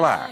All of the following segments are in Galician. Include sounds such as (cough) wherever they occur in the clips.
lá.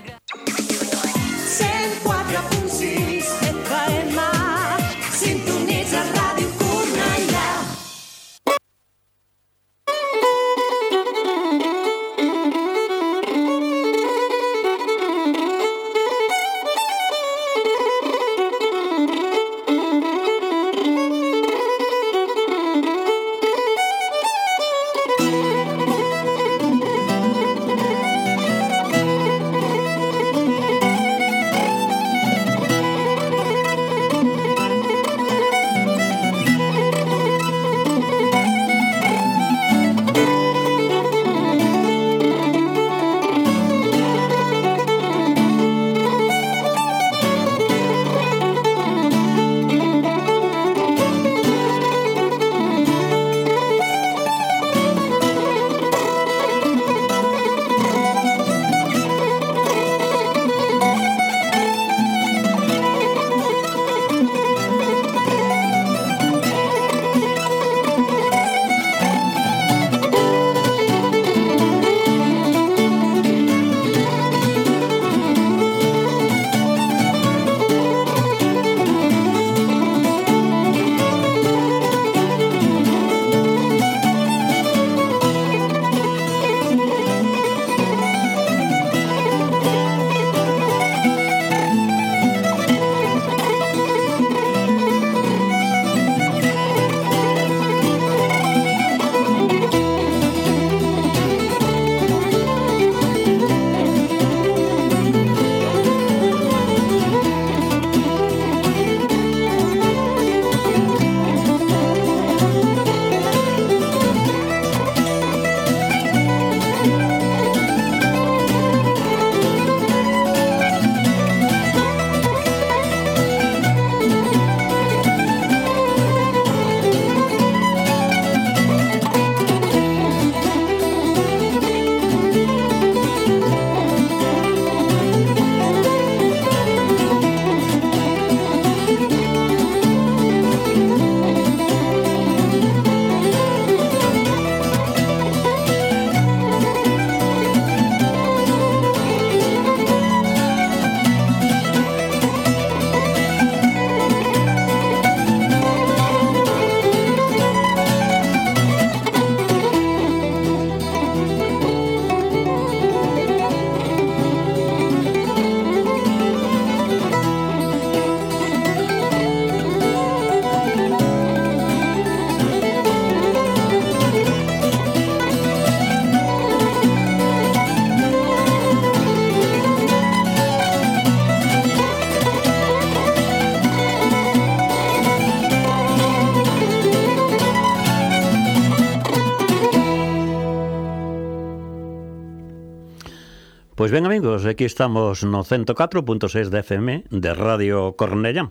todos, aquí estamos no 104.6 de FM de Radio Cornella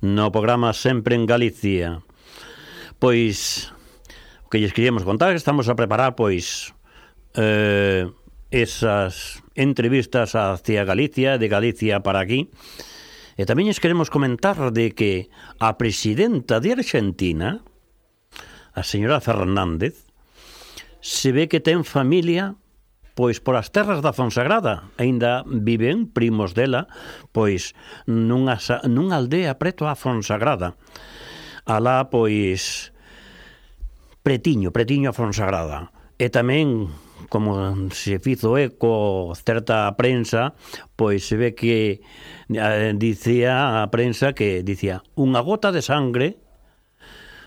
No programa Sempre en Galicia. Pois, o que lles queríamos contar Estamos a preparar, pois, eh, esas entrevistas hacia Galicia De Galicia para aquí. E tamén lles queremos comentar de que a presidenta de Argentina A señora Fernández Se ve que ten familia pois polas terras da Fonsagrada, aínda viven primos dela, pois nunha, nunha aldea preto á Fonsagrada. Alá, pois, pretiño, pretiño a Fonsagrada. E tamén como se fizo eco certa prensa, pois se ve que eh, dicía a prensa que dicía unha gota de sangre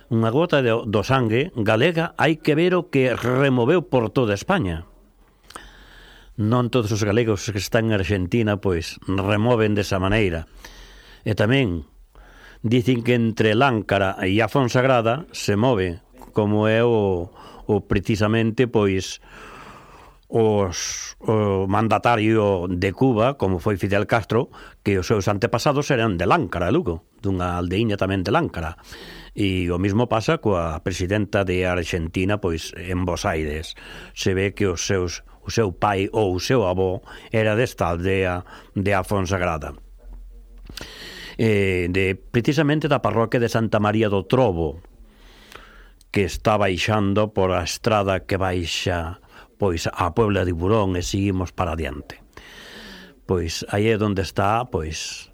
unha gota de, do sangue galega hai que ver o que removeu por toda España non todos os galegos que están en Argentina pois removen desa maneira. E tamén dicen que entre Láncara e a Fonsagrada se move como é o, o precisamente pois os, o mandatario de Cuba, como foi Fidel Castro, que os seus antepasados eran de Láncara, Lugo, dunha aldeíña tamén de Láncara. E o mismo pasa coa presidenta de Argentina, pois, en Bos Aires. Se ve que os seus o seu pai ou o seu avó era desta aldea de Afonsagrada. Eh, de precisamente da parroquia de Santa María do Trobo que está baixando por a estrada que baixa pois a Puebla de Burón e seguimos para adiante. Pois aí é onde está, pois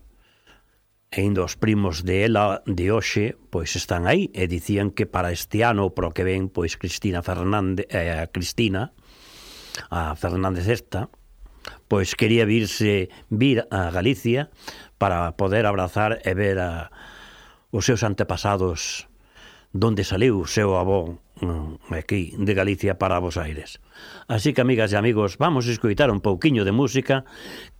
e indo os primos de ela de hoxe, pois están aí e dicían que para este ano, pro que ven, pois Cristina Fernández, eh, Cristina a Fernández Esta, pois quería virse vir a Galicia para poder abrazar e ver a, os seus antepasados donde saliu o seu avó eh, aquí de Galicia para Vos Aires. Así que, amigas e amigos, vamos a escoitar un pouquiño de música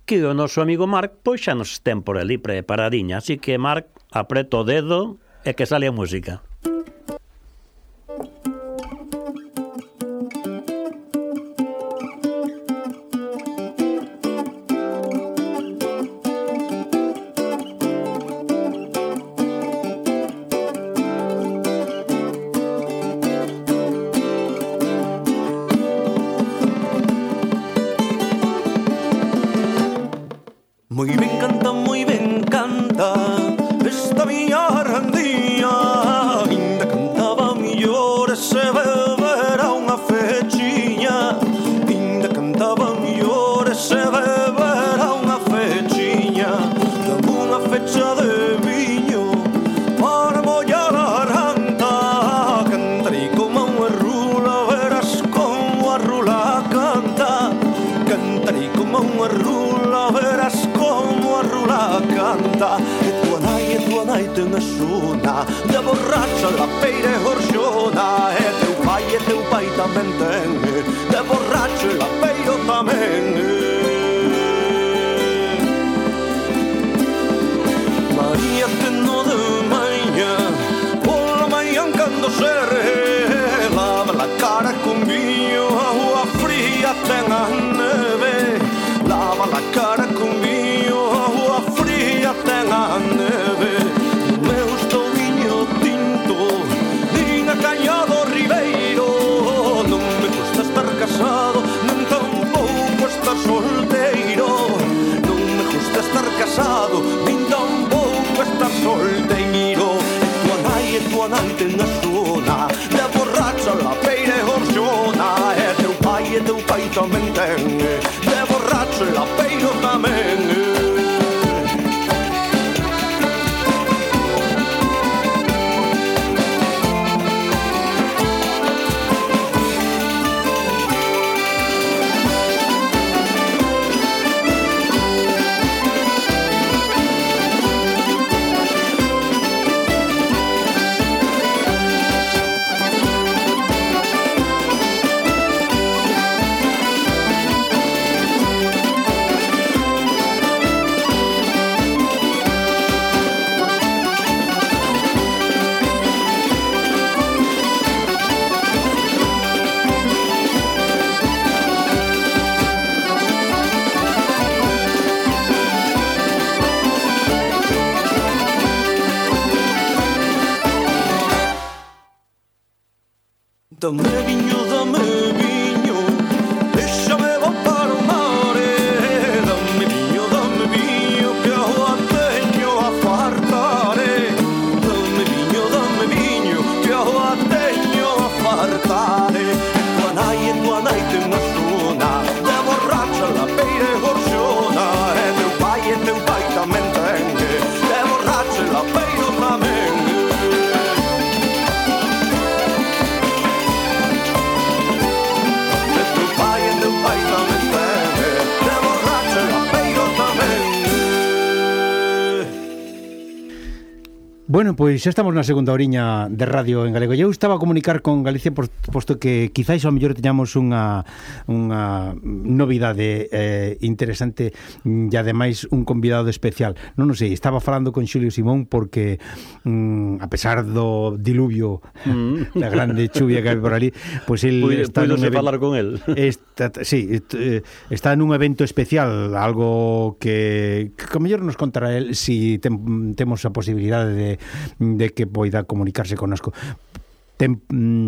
que o noso amigo Marc pois xa nos ten por ali preparadiña. Así que, Marc, apreto o dedo e que sale a música. canta. E tua nai, e tua nai ten a xuna De borracha, la peire gorxona E teu pai, e teu pai tamén ten De borracho la peiro tamén María ten no de maña. Pola mañan cando se rehe buona internasciona De borraccia la pelle orsiona E teu pai e teu pai tamén ten. De borraccia la pelle Pois xa estamos na segunda oriña de radio en galego. Eu estaba a comunicar con Galicia posto que quizáis ao mellor teñamos unha unha novidade eh, interesante e ademais un convidado especial. Non o sei, estaba falando con Xulio Simón porque mm, a pesar do diluvio, mm. da grande chuvia que hai por ali, pois pues (laughs) el está está un evento, falar con el. (laughs) Está, sí, eh, está nun evento especial, algo que que, que mellor nos contará el si tem, temos a posibilidade de de que poida comunicarse conosco. Ten, mm,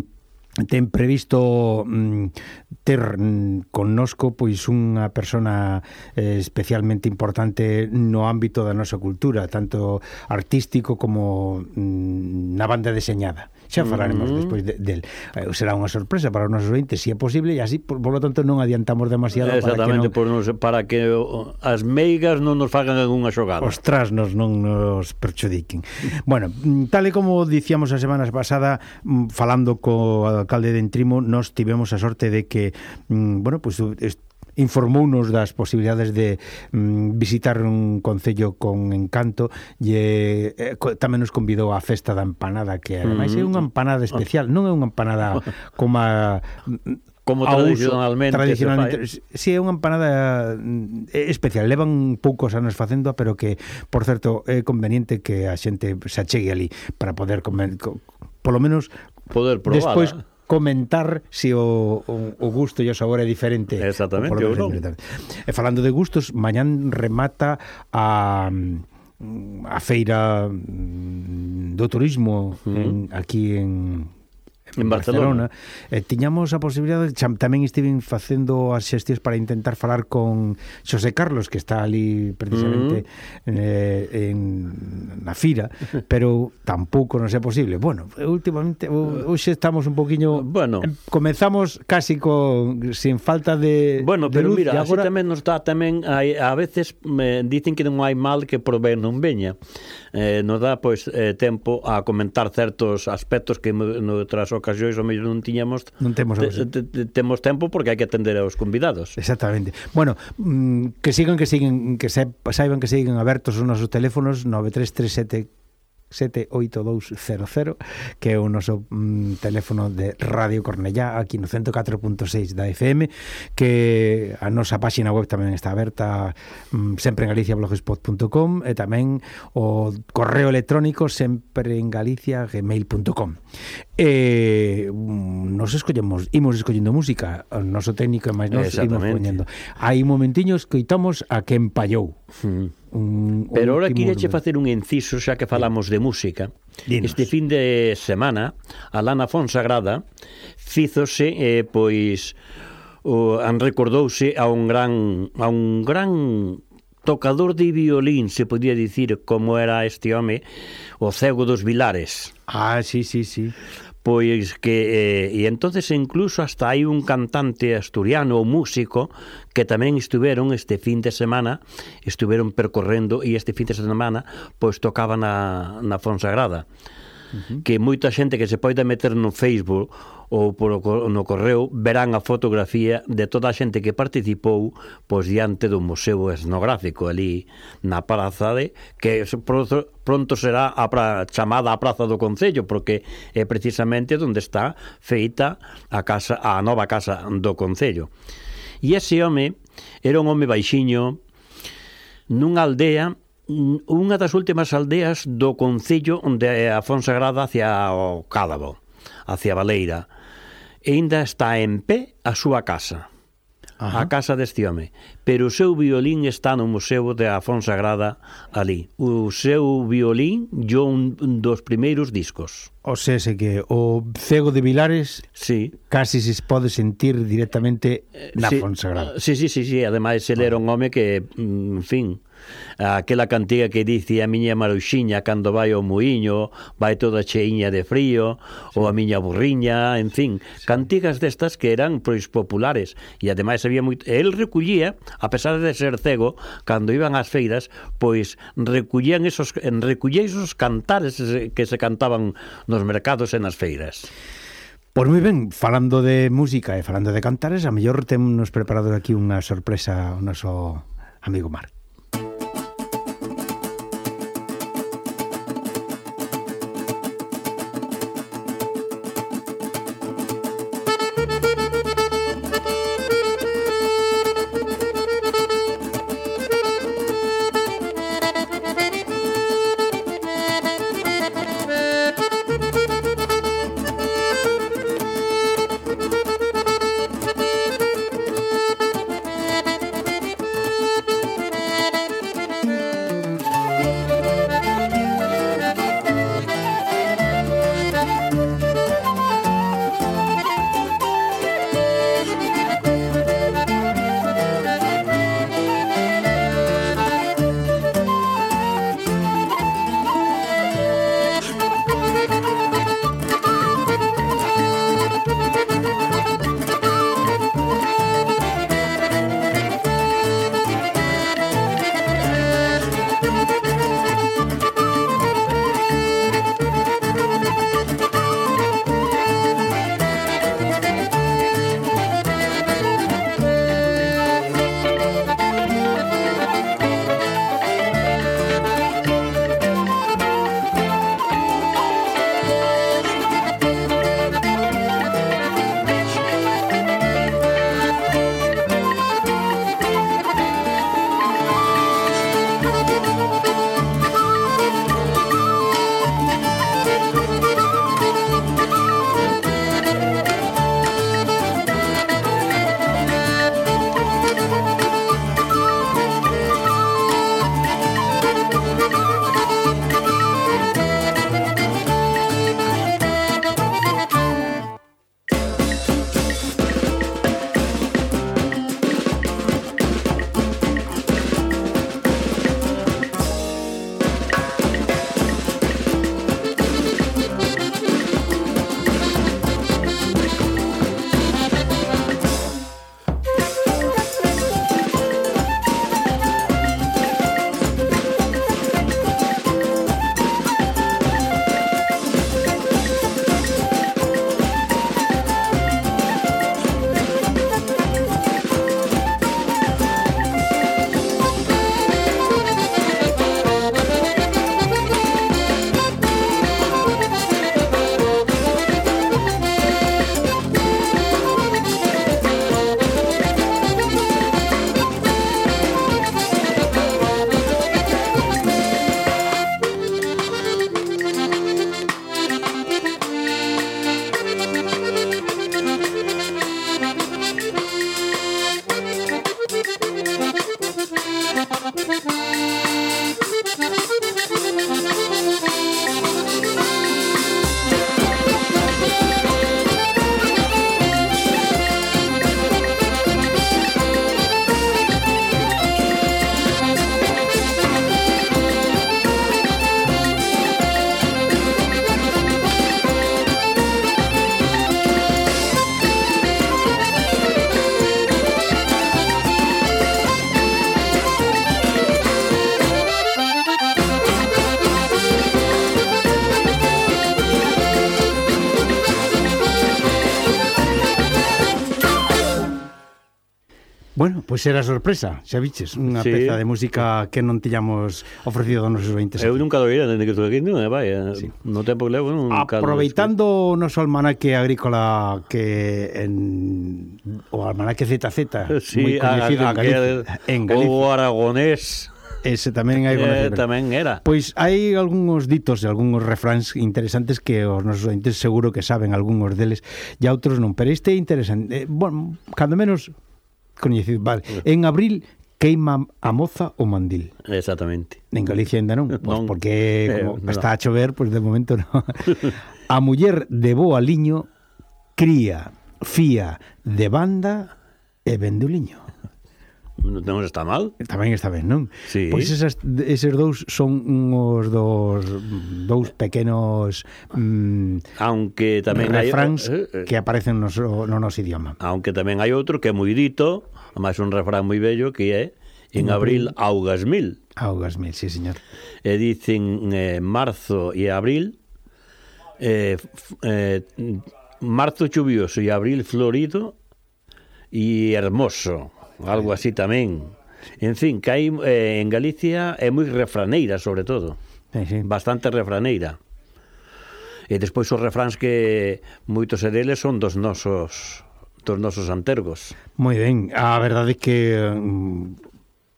ten previsto mm, ter mm, connosco pois unha persona eh, especialmente importante no ámbito da nosa cultura, tanto artístico como na banda deseñada xa falaremos mm. despois de, del. Eh, será unha sorpresa para os nosos ointes se si é posible e así por, por lo tanto non adiantamos demasiado Exactamente, para que, non... nos, para que as meigas non nos fagan algunha xogada. Os trasnos non nos perxudiquen. Bueno, mm, tal e como dicíamos a semana pasada mm, falando co alcalde de Entrimo nos tivemos a sorte de que mm, bueno, pois, pues, informounos das posibilidades de mm, visitar un concello con encanto e eh, tamén nos convidou á festa da empanada que ademais mm. é mm-hmm. unha empanada ah. especial, non é unha empanada (laughs) como a, como tradicionalmente, tradicionalmente fai. Si é unha empanada mm, especial, levan poucos anos facendo, pero que, por certo, é conveniente que a xente se achegue ali para poder comer, co, polo menos poder probar. Despois, comentar se o, o, o gusto e o sabor é diferente. Exactamente, ou non. E falando de gustos, mañán remata a a feira mm, do turismo mm. en, aquí en en Barcelona, Barcelona. Eh, tiñamos a posibilidade, cham, tamén estiven facendo as xestións para intentar falar con Xosé Carlos, que está ali precisamente mm eh, en na fira, (laughs) pero tampouco non é posible. Bueno, últimamente hoxe estamos un poquinho eh, bueno, comezamos casi con sin falta de Bueno, de pero luz, mira, agora... tamén nos dá tamén hai, a veces me dicen que non hai mal que por ben non veña. Eh, nos dá pois eh, tempo a comentar certos aspectos que noutras ocasións ocasións o mellor non tiñamos non temos te, te, te, temos tempo porque hai que atender aos convidados. Exactamente. Bueno, mm, que sigan que siguen que se, saiban que siguen abertos os nosos teléfonos 9337 78200 que é o noso mm, teléfono de Radio Cornellá aquí no 104.6 da FM que a nosa páxina web tamén está aberta mm, sempre en galiciablogspot.com e tamén o correo electrónico sempre en galicia gmail.com e mm, nos escollemos imos escollendo música o noso técnico e máis nos imos poñendo. Hai momentiños que oitamos a quen pallou. Un, Pero un ahora quireche facer un inciso xa que falamos de música. Dinos. Este fin de semana a Lana Fonsagrada fízose eh, pois o, an recordouse a un gran a un gran tocador de violín, se podía dicir como era este home, o Cego dos Vilares. Ah, sí, sí, sí pois que eh, e entonces incluso hasta hai un cantante asturiano ou músico que tamén estiveron este fin de semana estiveron percorrendo e este fin de semana pois tocaban na, na Fonsagrada uh -huh. que moita xente que se poida meter no Facebook ou polo, no correo verán a fotografía de toda a xente que participou pois diante do Museo Etnográfico ali na Praza de que pronto, pronto será a pra, chamada a Praza do Concello porque é precisamente onde está feita a casa a nova casa do Concello. E ese home era un home baixiño nunha aldea unha das últimas aldeas do Concello de a Fonsagrada hacia o Cádabo hacia Valeira, ainda está en pé a súa casa. Ajá. a casa deste home, pero o seu violín está no Museo da Fonsagrada ali. O seu violín yo un dos primeiros discos. O sea, se que o cego de Vilares sí. casi se pode sentir directamente na eh, sí, Fonsagrada. Sí, sí, sí, sí. ademais ele era un home que, mm, en fin, aquela cantiga que dice a miña maruxiña cando vai ao muiño, vai toda cheiña de frío, sí. ou a miña burriña, en fin, sí. cantigas destas que eran pois populares e ademais había moito el recullía, a pesar de ser cego, cando iban ás feiras, pois recullían esos en esos cantares que se cantaban nos mercados e nas feiras. Pois moi ben, falando de música e falando de cantares, a mellor temos preparado aquí unha sorpresa ao noso amigo Marc. era sorpresa, xa viches, unha sí. peza de música que non tiñamos ofrecido aos nosos 20 Eu nunca doira dende que estuve aquí, non, vai, eh. sí. no tempo que levo nunca Aproveitando o noso almanaque agrícola que en o almanaque ZZ, (laughs) sí, moi coñecido a, en Galicia, en Galicia. O aragonés Ese tamén hai eh, tamén era. Pois hai algúns ditos e algúns refráns interesantes que os nosos ointes seguro que saben algúns deles e outros non, pero este é interesante. Eh, bueno, cando menos coñecido, vale. En abril queima a moza o mandil. Exactamente. En Galicia ainda non, pois non, porque eh, como eh, está a chover, pois de momento non. (laughs) A muller de boa liño cría, fía de banda e vende o liño non está mal. Tamén está ben, non? Sí. Pois esas, eses dous son os dos dous pequenos mm, aunque tamén refráns hai, eh, eh, que aparecen no, no noso idioma. Aunque tamén hai outro que é moi dito, máis un refrán moi bello que é en abril augas mil. Augas mil, sí, señor. E dicen eh, marzo e abril eh, eh, marzo chuvioso e abril florido e hermoso algo así tamén. En fin, que hai, eh, en Galicia é moi refraneira, sobre todo. Sí, sí. Bastante refraneira. E despois os refráns que moitos deles son dos nosos dos nosos antergos. Moi ben, a verdade é que mm,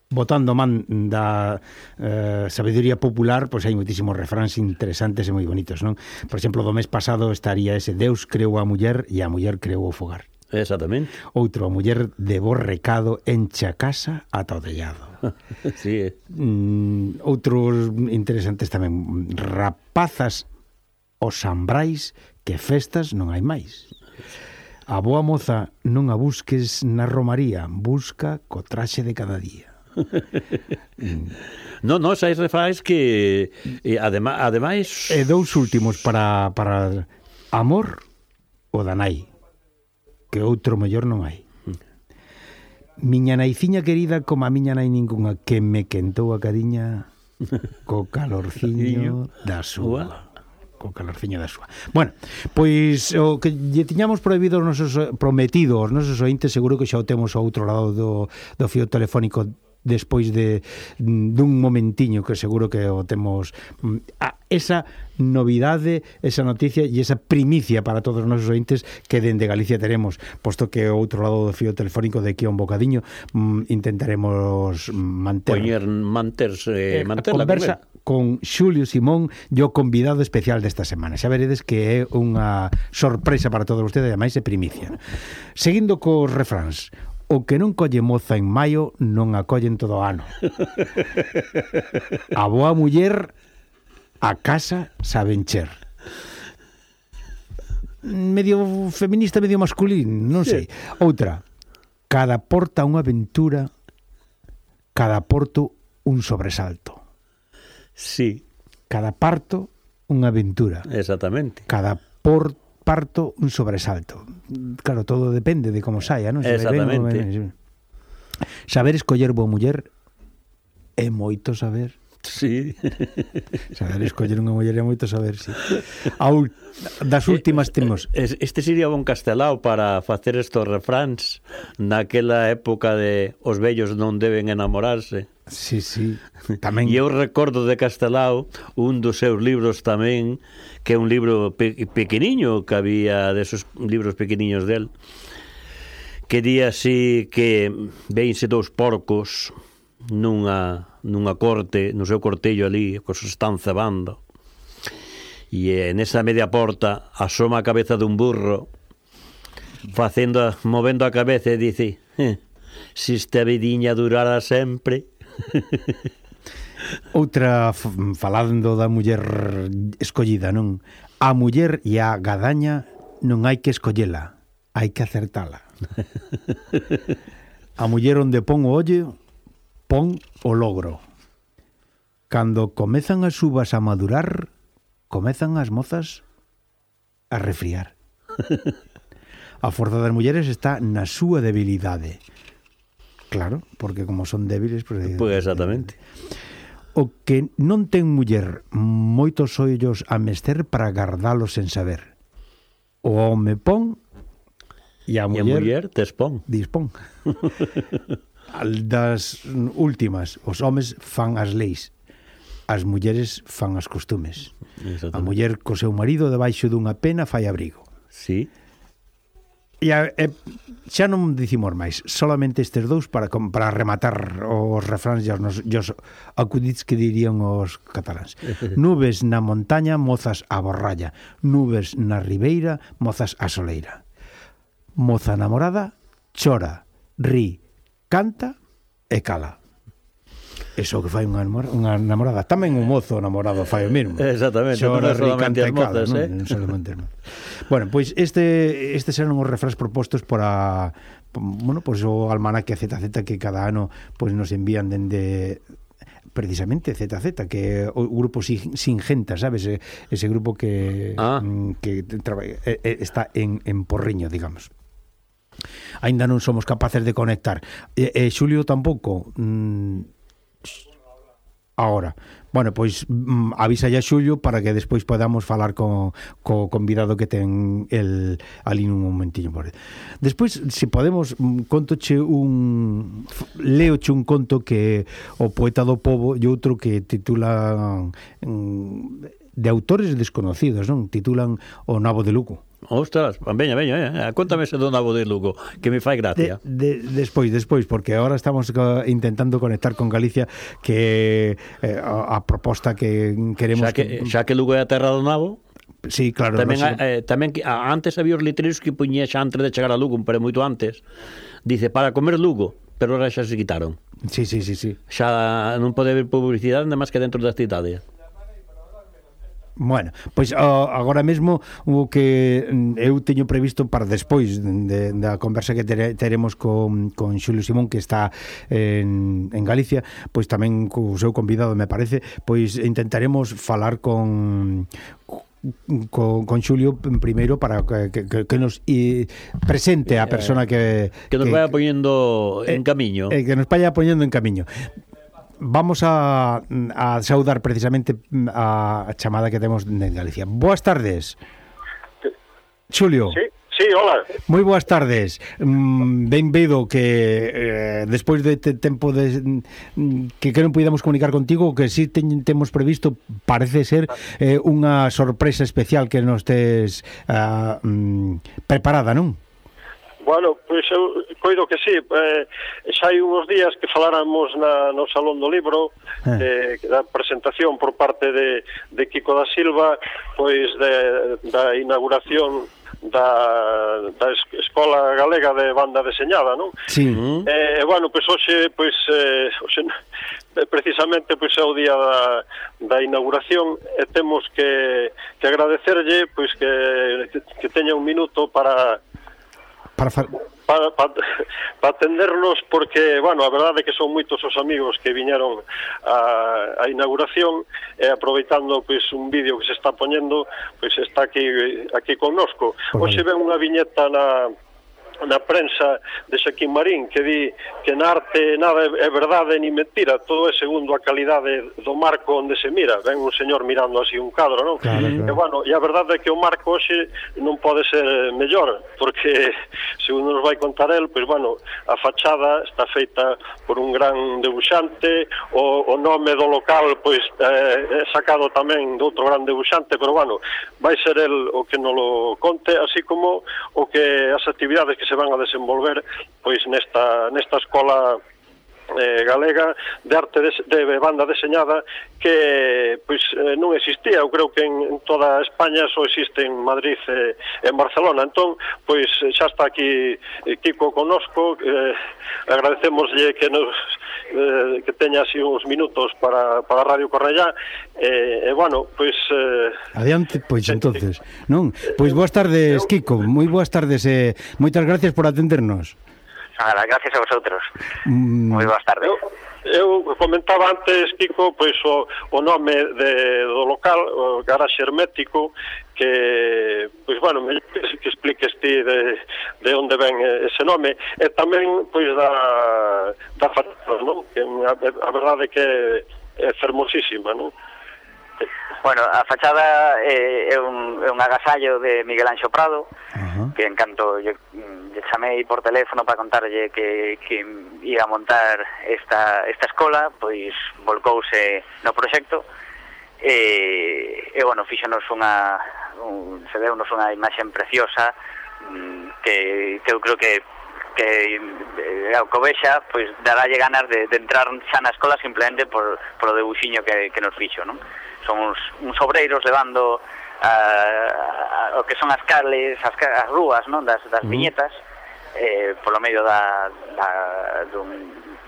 botando man da eh, sabiduría popular, pois hai moitísimos refráns interesantes e moi bonitos, non? Por exemplo, do mes pasado estaría ese Deus creou a muller e a muller creou o fogar. Exactamente. Outro, a muller levou recado encha casa ata o tellado. (laughs) sí, eh. Mm, outros interesantes tamén, rapazas os sambrais que festas non hai máis. A boa moza non a busques na romaría, busca co traxe de cada día. (laughs) no, no, xa refais que e adema, ademais e dous últimos para para amor o danai que outro mellor non hai. Miña naiciña querida, como a miña nai ningunha, que me quentou a cariña (laughs) co calorciño da súa. Co calorciño da súa. Bueno, pois o que lle tiñamos prohibido os nosos prometidos, os nosos ointes, seguro que xa o temos ao outro lado do, do fio telefónico despois de mm, dun momentiño que seguro que o temos mm, a, esa novidade, esa noticia e esa primicia para todos os nosos ointes que dende Galicia teremos, posto que o outro lado do fío telefónico de aquí a un bocadiño mm, intentaremos manter Poñer, manterse, eh, eh manter a conversa con Xulio Simón e o convidado especial desta semana. Xa veredes que é unha sorpresa para todos vostedes, ademais é primicia. Seguindo cos refráns, o que non colle moza en maio non a collen todo o ano. (laughs) A boa muller A casa sabe encher. Medio feminista, medio masculín, non sei. Sí. Outra. Cada porta unha aventura, cada porto un sobresalto. Sí. Cada parto unha aventura. Exactamente. Cada por, parto un sobresalto. Claro, todo depende de como saia, non? Se Exactamente. Ben, ben. Saber escoller boa muller é moito saber Sí. (laughs) Saber escoller unha muller é moito saber, si. Sí. Au, das últimas temos. Eh, este sería bon castelao para facer estos refráns naquela época de os vellos non deben enamorarse. Sí, sí. Tamén. (laughs) E eu recordo de Castelao un dos seus libros tamén, que é un libro pe pequeniño que había desos libros pequeniños del, que di así que veinse dous porcos nunha nunha corte, no seu cortello ali, que se están cebando. E nesa media porta asoma a cabeza dun burro facendo, movendo a cabeza e dice eh, si esta vidiña durara sempre (laughs) Outra, falando da muller escollida, non? A muller e a gadaña non hai que escollela, hai que acertala. (laughs) A muller onde pon o ollo Pon o logro. Cando comezan as uvas a madurar, comezan as mozas a refriar. (laughs) a forza das mulleres está na súa debilidade. Claro, porque como son débiles... Eh, pois pues exactamente. O que non ten muller moitos ollos a mester para gardalos en saber. O home pon E a muller, e a muller despón. Dispón. (laughs) al das últimas, os homes fan as leis, as mulleres fan as costumes. A muller co seu marido debaixo dunha pena fai abrigo. Sí. E, a, e xa non dicimos máis, solamente estes dous para para rematar os refráns e os, nos, e os acudits que dirían os cataláns. (laughs) Nubes na montaña, mozas a borralla. Nubes na ribeira, mozas a soleira. Moza namorada, chora, ri, canta e cala. Eso que fai unha namorada, unha namorada. Tamén un mozo namorado fai o mesmo. Exactamente. non é solamente as mozas, cala, eh? Non, non solamente as mozas. bueno, pois este, este serán os refráns propostos por a bueno, pois o almanaque ZZ que cada ano pois nos envían dende precisamente ZZ, que é o grupo sin, Singenta, sabes? Ese grupo que, ah. Mm, que traba, está en, en Porriño, digamos aínda non somos capaces de conectar. E, e Xulio tampouco. Mm, Ahora, bueno, pois mm, avisa a Xulio para que despois podamos falar co, co convidado que ten el ali nun momentiño por Despois, se podemos, mm, contoche un leoche un conto que o poeta do povo e outro que titula mm, de autores desconocidos, non? Titulan O Nabo de Luco. Ostras, veña, veña, eh? eh contame ese do nabo de Lugo, que me fai gracia. De, de, despois, despois, porque agora estamos intentando conectar con Galicia que eh, a, a proposta que queremos... Xa que, xa que Lugo é a terra do nabo, Sí, claro. Tamén, no, eh, tamén antes había os letreiros que puñía xa antes de chegar a Lugo, pero moito antes. Dice, para comer Lugo, pero ahora xa se quitaron. Sí, sí, sí, sí. Xa non pode haber publicidade, nada máis que dentro da cidade. Bueno, pois o, agora mesmo o que mm, eu teño previsto para despois de, da conversa que tere, teremos con, con Xulio Simón que está en, en Galicia, pois tamén co seu convidado me parece, pois intentaremos falar con con, con Xulio primeiro para que, que, que nos e, presente a eh, persona que... Que nos vai vaya poñendo en eh, camiño. Eh, que nos vaya poñendo en camiño vamos a, a saudar precisamente a chamada que temos en Galicia. Boas tardes. Xulio. Sí. Sí, hola. Moi boas tardes. Mm, Benvido que eh, despois de te tempo de mm, que que non podíamos comunicar contigo, que si sí ten, temos previsto parece ser eh, unha sorpresa especial que nos tes uh, preparada, non? Bueno, pois eu coido que sí. Eh, xa hai uns días que faláramos na, no Salón do Libro eh, eh da presentación por parte de, de Kiko da Silva pois de, da inauguración da, da Escola Galega de Banda Deseñada, non? Sí. Eh, bueno, pois hoxe, pois, eh, hoxe precisamente pois é o día da, da inauguración e temos que, que agradecerlle pois que, que teña un minuto para Para, far... para, para, para atendernos porque, bueno, a verdade é que son moitos os amigos que viñeron a, a inauguración e aproveitando pois un vídeo que se está poñendo, pois está aquí aquí connosco. Hoxe ven unha viñeta na na prensa de Xaquín Marín que di que na arte nada é verdade ni mentira, todo é segundo a calidade do marco onde se mira ven un señor mirando así un cadro non? Claro, claro. e bueno, e a verdade é que o marco hoxe non pode ser mellor porque (laughs) segundo nos vai contar el pois bueno, a fachada está feita por un gran debuxante o, o nome do local pois eh, é sacado tamén de outro gran debuxante, pero bueno vai ser el o que non lo conte así como o que as actividades que se van a desenvolver pois nesta, nesta escola eh, galega de arte de, de banda deseñada que pois eh, non existía, eu creo que en, en toda España só existe en Madrid e eh, en Barcelona. Entón, pois xa está aquí eh, Kiko conosco, eh, agradecemoslle que nos eh, que teña así uns minutos para, para Radio Correllá eh, e eh, eh, bueno, pois eh, Adiante, pois entonces, non? Pois boas tardes, Kiko, moi boas tardes e eh, moitas gracias por atendernos. Nada, gracias a vosotros. Mm. Moi boas tardes. Eu, eu comentaba antes, Kiko, pois o, o nome de, do local, o garaxe hermético, que, pois, bueno, me, que expliques ti de, de onde ven ese nome, e tamén, pois, da, da fatura, non? Que a, a verdade que é fermosísima, non? Bueno, a fachada eh, é, un, é un agasallo de Miguel Anxo Prado, uh -huh. que en canto lle, lle chamei por teléfono para contarlle que, que ia montar esta, esta escola, pois volcouse no proxecto, e, e bueno, fixonos unha, un, se deunos unha imaxen preciosa, mm, que, que eu creo que que eh, ao Covexa pois darálle ganas de, de entrar xa na escola simplemente por, por o debuxiño que, que nos fixo, non? son uns, uns obreiros levando a o que son as cales, as, as rúas non das, das mm. viñetas eh, polo medio da, da, dun,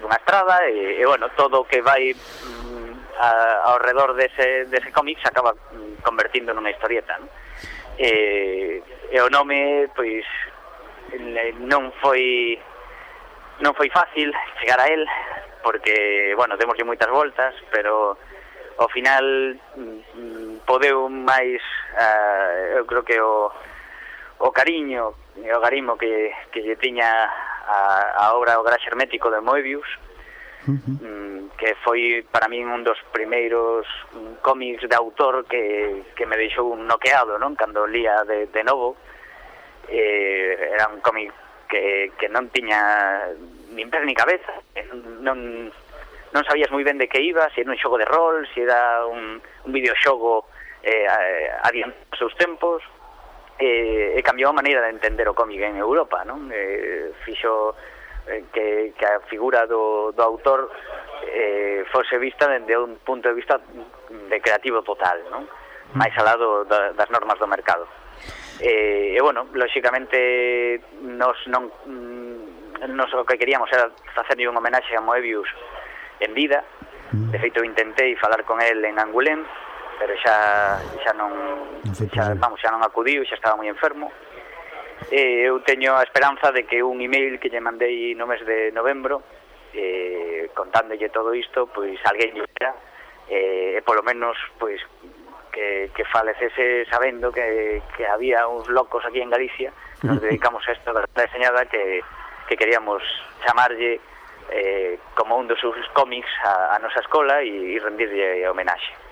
dunha estrada e, e bueno, todo o que vai mm, a, ao redor dese, dese cómic se acaba mm, convertindo nunha historieta non? E, e o nome pois non foi non foi fácil chegar a él porque, bueno, demoslle moitas voltas, pero ao final mm, podeu máis uh, eu creo que o, o cariño e o garimo que, que lle tiña a, a obra o garaxe hermético de Moebius mm, que foi para min un dos primeiros mm, cómics de autor que, que me deixou un noqueado non? Cando lía de, de novo. Eh, era un cómic que, que non tiña nin pés ni cabeza non non sabías moi ben de que iba, se era un xogo de rol, se era un, un videoxogo eh, adiantado os seus tempos, eh, e cambiou a maneira de entender o cómic en Europa, non? Eh, fixo eh, que, que a figura do, do autor eh, fose vista dende un punto de vista de creativo total, non? máis alá do, da, das normas do mercado. Eh, e, bueno, lóxicamente, nos non mm, nos o que queríamos era facerlle un homenaxe a Moebius en vida. Mm. De feito, intentei falar con el en Angulén, pero xa, xa non, xa, vamos, xa non acudiu, xa estaba moi enfermo. E eu teño a esperanza de que un email que lle mandei no mes de novembro, eh, contándolle todo isto, pois alguén lle era, eh, e polo menos pois que, que falecese sabendo que, que había uns locos aquí en Galicia, nos (laughs) dedicamos a esto da deseñada que, que queríamos chamarlle eh, como un dos seus cómics a, a nosa escola e, e rendirlle homenaxe.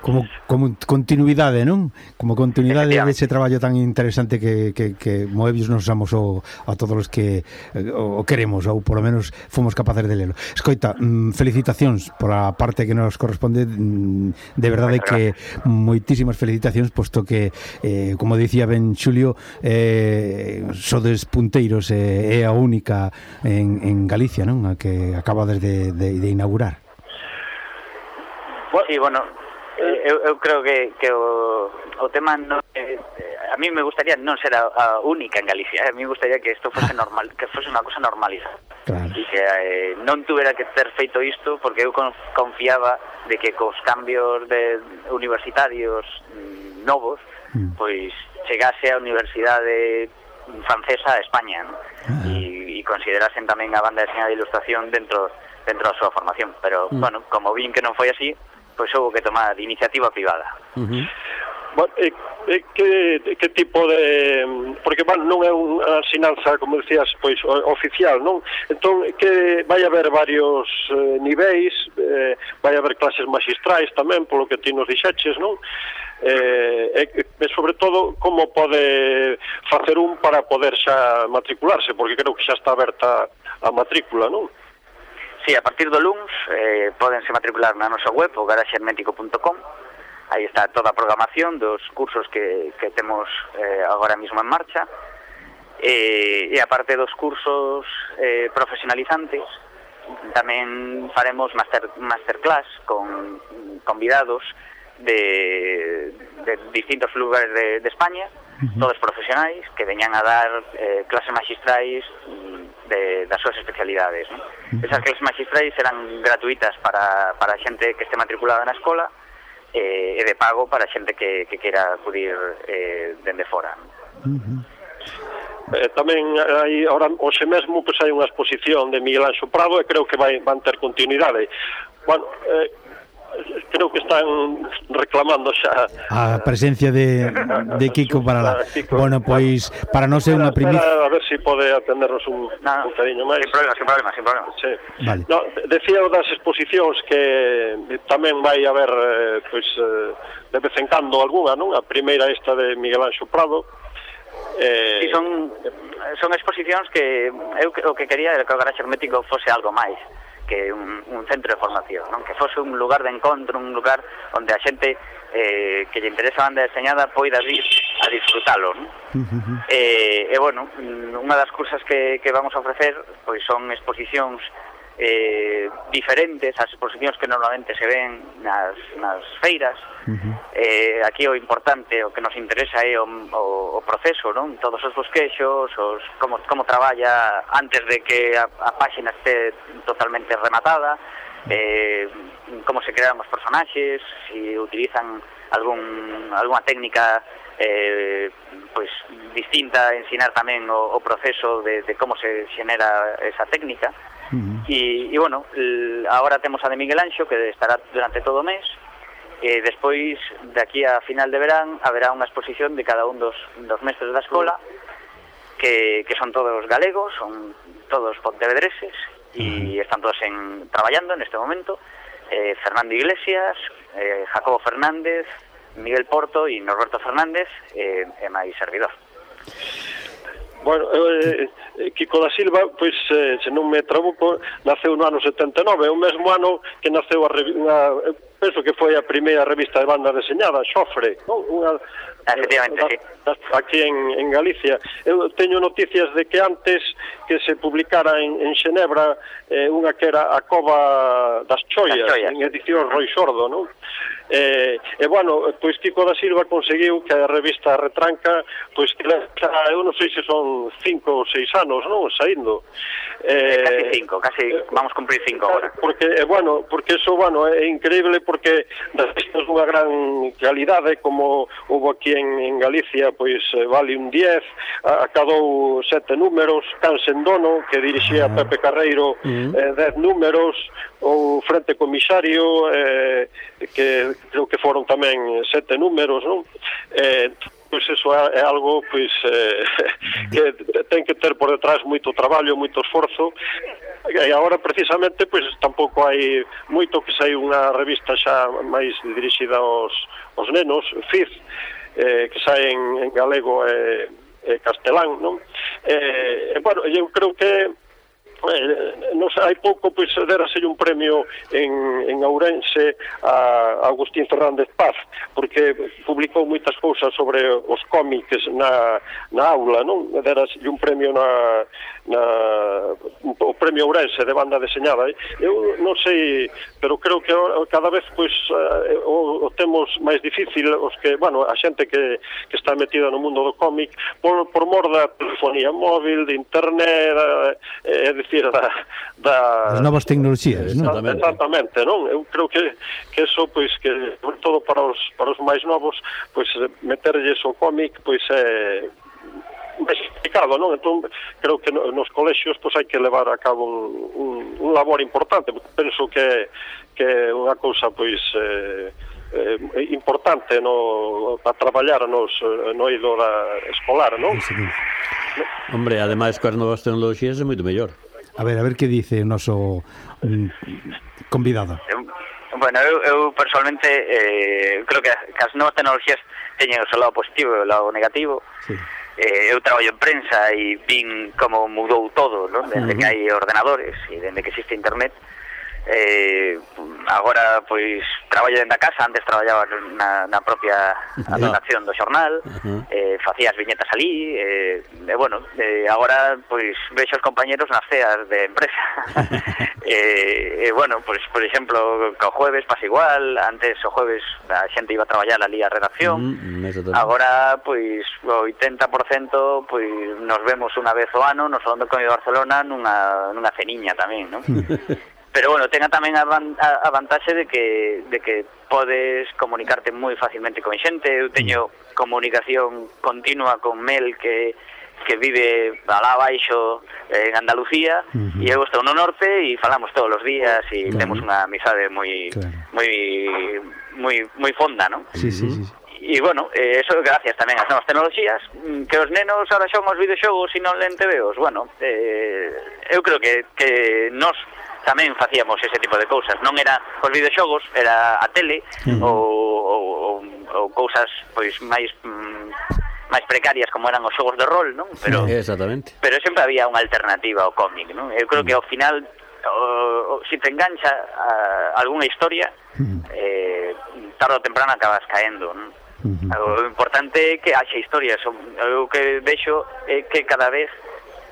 Como, como continuidade, non? Como continuidade dese traballo tan interesante que, que, que Moebius nos amosou a todos os que eh, o, o queremos, ou polo menos fomos capaces de lelo. Escoita, mm, felicitacións pola parte que nos corresponde, mm, de verdade que moitísimas felicitacións, posto que, eh, como dicía ben Xulio, eh, sodes punteiros eh, é a única en, en Galicia, non? A que acaba desde de, de inaugurar. E, bueno, Eh, eu, eu creo que, que o, o tema no, eh, a mí me gustaría non ser a, a única en Galicia, eh. a mí me gustaría que isto fose normal, que fose unha cosa normalizada. Claro. E que eh, non tuvera que ter feito isto porque eu confiaba de que cos cambios de universitarios mm, novos, mm. pois chegase a universidade francesa a España, ¿no? ah. e, e considerasen tamén a banda de señal de ilustración dentro dentro da súa formación, pero mm. bueno, como vin que non foi así, pois houve que tomar iniciativa privada. Uh -huh. Bueno, e, e, que, que tipo de... Porque, bueno, non é unha asinanza, como decías, pois, oficial, non? Entón, que vai haber varios eh, niveis, eh, vai haber clases magistrais tamén, polo que ti nos dixaches, non? Eh, e, e, sobre todo, como pode facer un para poder xa matricularse, porque creo que xa está aberta a matrícula, non? Sí, a partir do LUNS eh, podense matricular na nosa web, o garaxehermético.com. Aí está toda a programación dos cursos que, que temos eh, agora mismo en marcha. Eh, e aparte dos cursos eh, profesionalizantes, tamén faremos master, masterclass con convidados de, de distintos lugares de, de España, todos profesionais que veñan a dar eh, clases magistrais mm, de, das súas especialidades. ¿no? Esas clases magistrais eran gratuitas para, para xente que este matriculada na escola eh, e de pago para xente que, que queira acudir eh, dende fora. Uh. Eh, tamén hai ahora hoxe mesmo pois hai unha exposición de Miguel Anxo Prado e creo que vai van ter continuidade. Bueno, eh, creo que están reclamando xa a presencia de, de Kiko para lá. (laughs) Kiko. Bueno, pois para non ser unha primicia... A ver se si pode atendernos un, Nada, un cariño máis. Sin problema, sin problema, sin problema. Sí. Vale. No, decía das exposicións que tamén vai haber eh, pois, eh, de vez en cando algunha, non? A primeira esta de Miguel Anxo Prado, Eh... Sí, son, son exposicións que eu o que quería era que o garaxe hermético fose algo máis que un, un centro de formación, non? que fose un lugar de encontro, un lugar onde a xente eh, que lle interesa a banda deseñada poida vir a disfrutalo. Non? Uh -huh. eh, e, bueno, mm, unha das cursas que, que vamos a ofrecer pois son exposicións eh, diferentes ás exposicións que normalmente se ven nas, nas feiras. Uh -huh. eh, aquí o importante, o que nos interesa é o, o, o proceso, non? Todos os bosquexos, os, como, como traballa antes de que a, a páxina este totalmente rematada, eh, como se crean os personaxes, se utilizan algún, alguna técnica eh, pois distinta a ensinar tamén o, o proceso de, de como se xenera esa técnica. E, e bueno, agora temos a de Miguel Anxo que estará durante todo o mes. E despois de aquí a final de verán haberá unha exposición de cada un dos, dos mestres da escola que, que son todos galegos, son todos pontevedreses e están todos en, traballando neste momento. Eh, Fernando Iglesias, eh, Jacobo Fernández, Miguel Porto e Norberto Fernández eh, e máis servidor. Bueno, eh, eh, Kiko da Silva, pois, eh, se non me trabuco, naceu no ano 79, é o mesmo ano que naceu a, a eh, penso que foi a primeira revista de banda deseñada, Xofre, non? Unha, eh, Efectivamente, sí. Aquí en, en Galicia. Eu teño noticias de que antes que se publicara en, en Xenebra eh, unha que era a cova das choias, das choias. en edición Roi Sordo, non? E, e bueno, pois Kiko da Silva conseguiu que a revista Retranca, pois que leva, eu non sei se son cinco ou seis anos, non, saindo. Eh, eh casi cinco, casi eh, vamos cumprir cinco agora. Porque, e, bueno, porque eso, bueno, é increíble porque das revistas dunha gran calidade, como houve aquí en, en Galicia, pois vale un 10, acadou sete números, Can Sendono, que dirixía ah. Pepe Carreiro, uh -huh. eh, dez números, ou Frente Comisario eh, que creo que foron tamén eh, sete números non? Eh, pois eso é algo pois, eh, (laughs) que ten que ter por detrás moito traballo, moito esforzo e agora precisamente pois tampouco hai moito que sai unha revista xa máis dirixida aos, aos nenos, FIZ eh, que sai en, en galego e eh, castelán, non? Eh, bueno, eu creo que Eh, nos, hai pouco pois pues, derase un premio en, en Ourense a Agustín Fernández Paz porque publicou moitas cousas sobre os cómics na, na aula non derase un premio na, na o premio Ourense de banda deseñada eh? eu non sei pero creo que cada vez pois pues, o, o temos máis difícil os que bueno a xente que, que está metida no mundo do cómic por, por mor da telefonía móvil de internet eh, eh, vestir da, da As novas tecnologías, non? Exactamente, exactamente non? Eu creo que que eso pois que todo para os para os máis novos, pois eh, meterlles o cómic pois é máis complicado, non? Entón, creo que nos colexios pois hai que levar a cabo un, un, un labor importante. Penso que que é unha cousa pois eh, eh, importante no, para traballar nos, eh, no eido da escolar, non? Sí, sí. Hombre, ademais, coas novas tecnologías é moito mellor. A ver, a ver que dice o noso mm, convidado. Eu, bueno, eu, eu personalmente eh, creo que, que as novas tecnologías teñen o seu lado positivo e o lado negativo. Sí. Eh, eu traballo en prensa e vin como mudou todo, non? Desde uh -huh. que hai ordenadores e desde que existe internet. Uh eh, agora pois traballo dentro da casa, antes traballaba na, na propia redacción do xornal, uh -huh. eh, facía as viñetas ali, eh, e bueno, eh, agora pois vexo os compañeros nas ceas de empresa. (laughs) eh, e bueno, pois por exemplo, co jueves pasa igual, antes o jueves a xente iba a traballar ali a redacción. Mm, agora pois o 80% pois nos vemos unha vez o ano no Salón do de Barcelona nunha nunha ceniña tamén, non? (laughs) pero bueno, tenga tamén a, van, a, a vantaxe de que, de que podes comunicarte moi facilmente con xente, eu teño comunicación continua con Mel que que vive alá baixo en Andalucía uh -huh. e eu estou no norte e falamos todos os días e claro. temos unha amizade moi claro. moi moi moi fonda, non? Sí, sí, sí. E bueno, eh, eso gracias tamén ás novas tecnologías mm, Que os nenos ahora son os videoxogos e non len TVOs Bueno, eh, eu creo que, que nos tamén facíamos ese tipo de cousas. Non era os videoxogos, era a tele ou, ou, ou, ou cousas pois máis mm, máis precarias como eran os xogos de rol, non? Pero sí, exactamente. Pero sempre había unha alternativa ao cómic, non? Eu creo que ao final o, o, si te engancha a, a algunha historia, eh tarde ou temprano acabas caendo, non? Uh. O importante é que haxa historias, o que vexo é que cada vez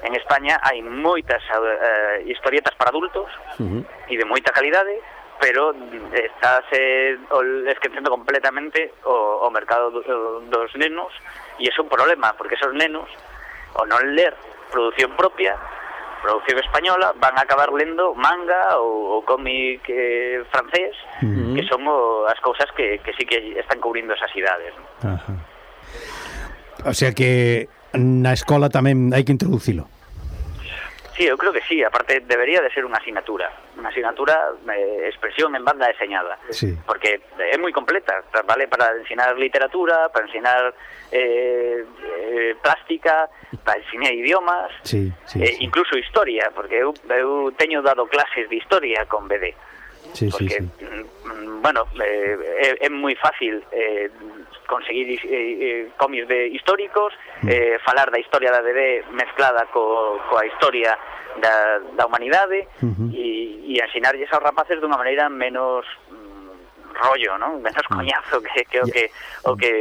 En España hai moitas eh, historietas para adultos uh -huh. e de moita calidade, pero estáse eh, esquecendo completamente o, o mercado do, dos nenos e é un problema, porque esos nenos o non ler produción propia, producción española, van a acabar lendo manga ou, ou cómic eh, francés, uh -huh. que son o, as cousas que, que sí que están cubrindo esas idades. ¿no? Ajá. O sea que na escola tamén hai que introducilo. Sí, eu creo que sí, aparte debería de ser unha asignatura, unha asignatura eh, expresión en banda deseñada, sí. porque é moi completa, vale para ensinar literatura, para ensinar eh, eh, plástica, para ensinar idiomas, sí, sí, eh, sí. incluso historia, porque eu, eu teño dado clases de historia con BD. Sí, porque, sí, sí. bueno, eh, é, é moi fácil eh, conseguir eh, eh, cómics de históricos, eh, mm. falar da historia da DD mezclada co, coa historia da, da humanidade uh e, e ensinarlles aos rapaces dunha maneira menos mm, rollo, ¿no? Menos mm. coñazo que, que, o que, o que,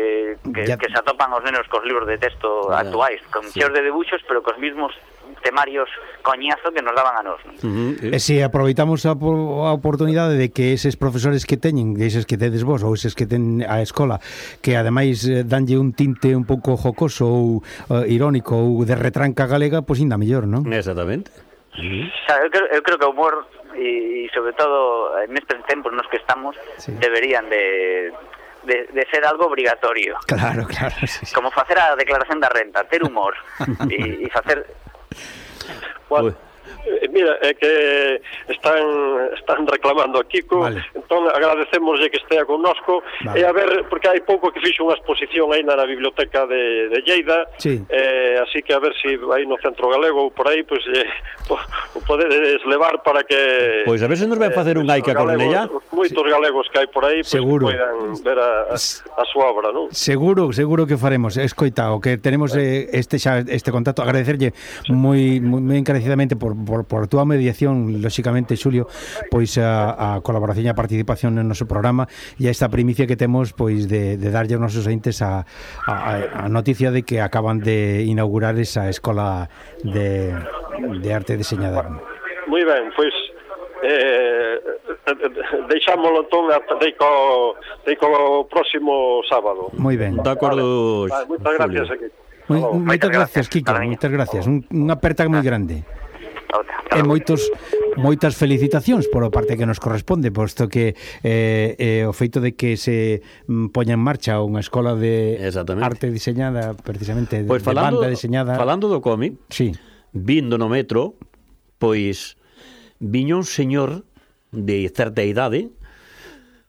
que, que se atopan os nenos cos libros de texto actuais, con cheos de debuxos, pero cos mismos temarios coñazo que nos daban a nós. Non? Uh -huh. E se aproveitamos a, a oportunidade de que eses profesores que teñen, eses que tedes vos ou eses que ten a escola, que ademais eh, danlle un tinte un pouco jocoso ou uh, irónico ou de retranca galega, pois ainda mellor, non? Exactamente. Uh -huh. Eu, creo, eu creo que o humor e, e sobre todo nestes tempos nos que estamos sí. deberían de de, de ser algo obrigatorio. Claro, claro. Sí, sí. Como facer a declaración da renta, ter humor (laughs) e, e facer What? Eh, mira, é que están están reclamando a Kiko, vale. entón agradecémoslle que estea connosco vale. e a ver, porque hai pouco que fixo unha exposición aí na, biblioteca de, de Lleida, sí. eh, así que a ver se si aí no Centro Galego ou por aí, pois pues, eh, (laughs) po, podedes levar para que... Pois a ver se nos vai eh, facer un aica con ella. Moitos sí. galegos que hai por aí, pois seguro. Pues, poidan ver a, a súa obra, non? Seguro, seguro que faremos. Escoita, o que tenemos eh. eh, este xa, este contacto, agradecerlle sí. moi moi encarecidamente por, por por, por túa mediación, lóxicamente, Xulio, pois a, a colaboración e a participación no noso programa e a esta primicia que temos pois de, de darlle aos nosos entes a, a, a noticia de que acaban de inaugurar esa escola de, de arte deseñada. Moi ben, pois eh, deixámolo entón dei co, dei co próximo sábado. Moi ben. De acordo. Vale, vale, moitas gracias, Julio. Moi, moitas gracias, Kiko, moitas gracias. Un, unha aperta moi ah. grande e moitos moitas felicitacións por a parte que nos corresponde, posto que eh, eh, o feito de que se mm, poña en marcha unha escola de arte diseñada precisamente pois, pues, de falando, banda diseñada. Falando do cómic, sí. vindo no metro, pois viño un señor de certa idade,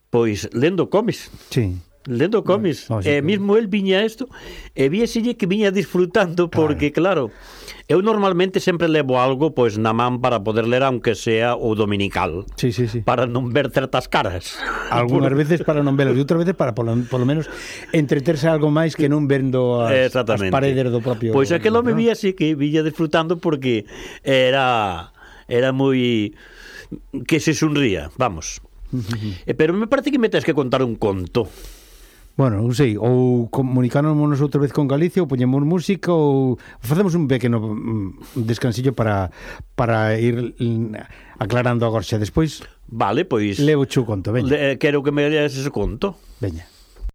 pois lendo cómics. Sí lendo cómics. No, eh, e eh, mismo el viña isto e vieselle que viña disfrutando porque claro, claro eu normalmente sempre levo algo pois na man para poder ler aunque sea o dominical. Sí, sí, sí. Para non ver certas caras. (laughs) Algunhas veces para non velas e outras veces para polo, polo menos entreterse algo máis que non vendo as, as paredes do propio. Pois aquel home ¿no? vía así que villa disfrutando porque era era moi que se sonría, vamos. (laughs) Eh, pero me parece que me tens que contar un conto. Bueno, non sei, ou comunicámonos outra vez con Galicia, ou poñemos música, ou facemos un pequeno mm, descansillo para, para ir aclarando a gorxa despois. Vale, pois... Levo chu conto, veña. Le, quero que me leas ese conto. Veña.